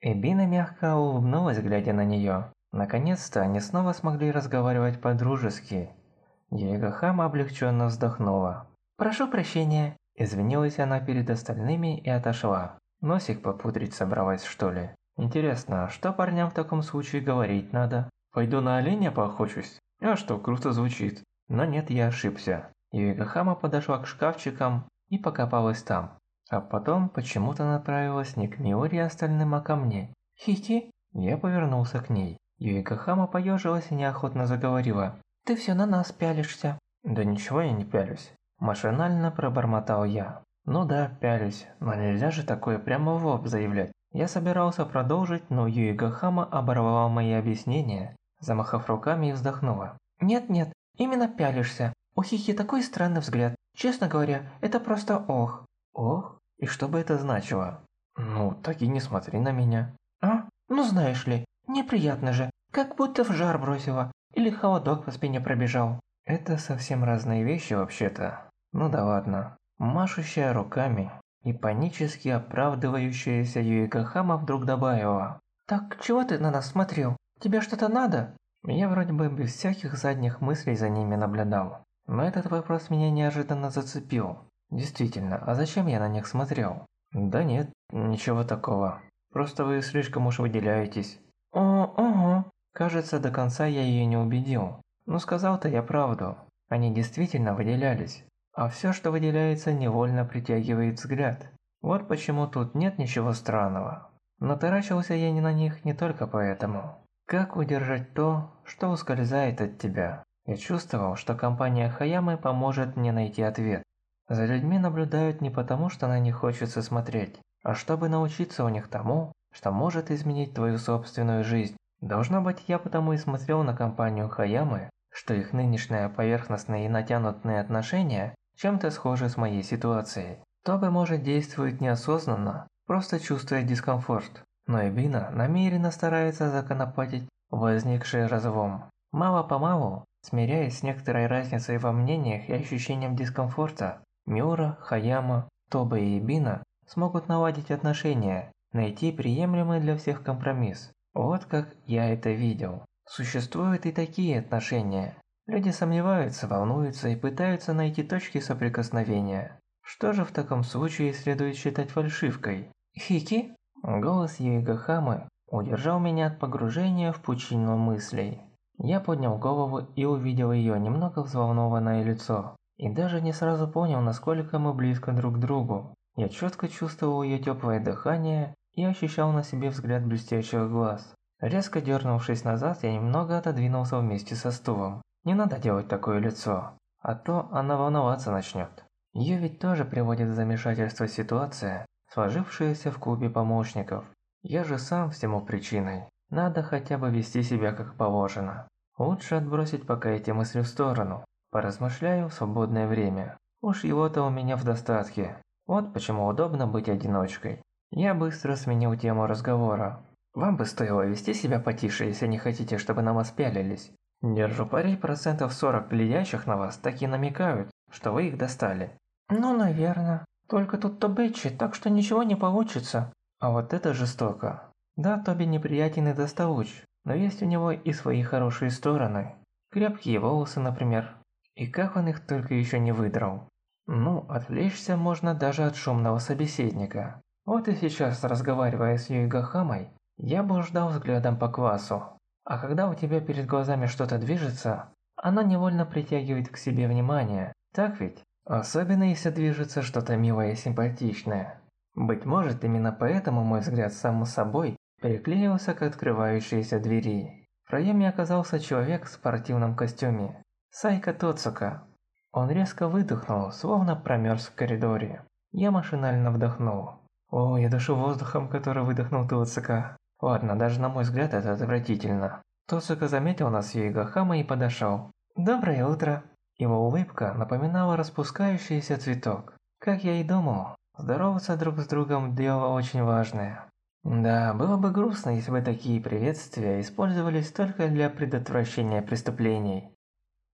Эбина мягко улыбнулась, глядя на нее. Наконец-то они снова смогли разговаривать по-дружески. Юигахама облегченно вздохнула. «Прошу прощения», – извинилась она перед остальными и отошла. Носик попудрить собралась, что ли? Интересно, что парням в таком случае говорить надо? Пойду на оленя поохочусь? А что, круто звучит. Но нет, я ошибся. Юигахама подошла к шкафчикам и покопалась там. А потом почему-то направилась не к Миори и остальным, а ко мне. «Хики?» Я повернулся к ней. Юигахама поежилась и неохотно заговорила. «Ты все на нас пялишься». «Да ничего я не пялюсь». Машинально пробормотал я. «Ну да, пялюсь, но нельзя же такое прямо в лоб заявлять». Я собирался продолжить, но Юигахама оборвала мои объяснения, замахав руками и вздохнула. «Нет-нет, именно пялишься. У Хихи такой странный взгляд. Честно говоря, это просто ох». «Ох? И что бы это значило?» «Ну, так и не смотри на меня». «А? Ну знаешь ли, неприятно же, как будто в жар бросила, или холодок по спине пробежал». Это совсем разные вещи вообще-то. Ну да ладно. Машущая руками и панически оправдывающаяся Юикахама вдруг добавила. «Так чего ты на нас смотрел? Тебе что-то надо?» Я вроде бы без всяких задних мыслей за ними наблюдал. Но этот вопрос меня неожиданно зацепил. Действительно, а зачем я на них смотрел? Да нет, ничего такого. Просто вы слишком уж выделяетесь. О, ого. Кажется, до конца я ее не убедил. Но сказал-то я правду. Они действительно выделялись. А все, что выделяется, невольно притягивает взгляд. Вот почему тут нет ничего странного. Но таращился я не на них не только поэтому. Как удержать то, что ускользает от тебя? Я чувствовал, что компания Хаямы поможет мне найти ответ. За людьми наблюдают не потому, что на них хочется смотреть, а чтобы научиться у них тому, что может изменить твою собственную жизнь. Должно быть, я потому и смотрел на компанию Хаямы, что их нынешнее поверхностные и натянутые отношения чем-то схожи с моей ситуацией. Тобе может действовать неосознанно, просто чувствуя дискомфорт. Но Эбина намеренно старается законопатить возникший разлом. Мало-помалу, смиряясь с некоторой разницей во мнениях и ощущением дискомфорта, Миура, Хаяма, Тоба и Ибина смогут наладить отношения, найти приемлемый для всех компромисс. Вот как я это видел. Существуют и такие отношения. Люди сомневаются, волнуются и пытаются найти точки соприкосновения. Что же в таком случае следует считать фальшивкой? Хики? Голос Юига удержал меня от погружения в пучину мыслей. Я поднял голову и увидел ее немного взволнованное лицо. И даже не сразу понял, насколько мы близко друг к другу. Я четко чувствовал ее теплое дыхание и ощущал на себе взгляд блестящих глаз. Резко дернувшись назад, я немного отодвинулся вместе со стулом. Не надо делать такое лицо, а то она волноваться начнет. Ее ведь тоже приводит в замешательство ситуация, сложившаяся в клубе помощников. Я же сам всему причиной. Надо хотя бы вести себя как положено. Лучше отбросить пока эти мысли в сторону. Поразмышляю в свободное время. Уж его-то у меня в достатке. Вот почему удобно быть одиночкой. Я быстро сменил тему разговора. Вам бы стоило вести себя потише, если не хотите, чтобы на вас пялились. Держу пари, процентов 40 глядящих на вас так и намекают, что вы их достали. Ну, наверное. Только тут Тобечи, так что ничего не получится. А вот это жестоко. Да, Тоби неприятен и доставуч, но есть у него и свои хорошие стороны. Крепкие волосы, например. И как он их только еще не выдрал. Ну, отвлечься можно даже от шумного собеседника. Вот и сейчас, разговаривая с Юйгахамой, я блуждал взглядом по квасу. А когда у тебя перед глазами что-то движется, оно невольно притягивает к себе внимание. Так ведь? Особенно если движется что-то милое и симпатичное. Быть может, именно поэтому мой взгляд сам собой приклеился к открывающейся двери. В проеме оказался человек в спортивном костюме. Сайка Тоцука. Он резко выдохнул, словно промерз в коридоре. Я машинально вдохнул. О, я дышу воздухом, который выдохнул Тоцука. Ладно, даже на мой взгляд это отвратительно. Тоцука заметил нас Юигахама и подошел. «Доброе утро!» Его улыбка напоминала распускающийся цветок. Как я и думал, здороваться друг с другом – дело очень важное. Да, было бы грустно, если бы такие приветствия использовались только для предотвращения преступлений.